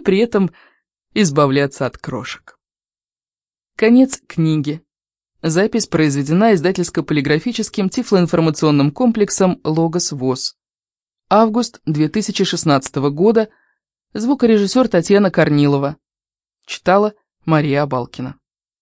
при этом избавляться от крошек. Конец книги. Запись произведена издательско-полиграфическим тифлоинформационным комплексом «Логос ВОЗ». Август 2016 года. Звукорежиссер Татьяна Корнилова. Читала Мария Абалкина.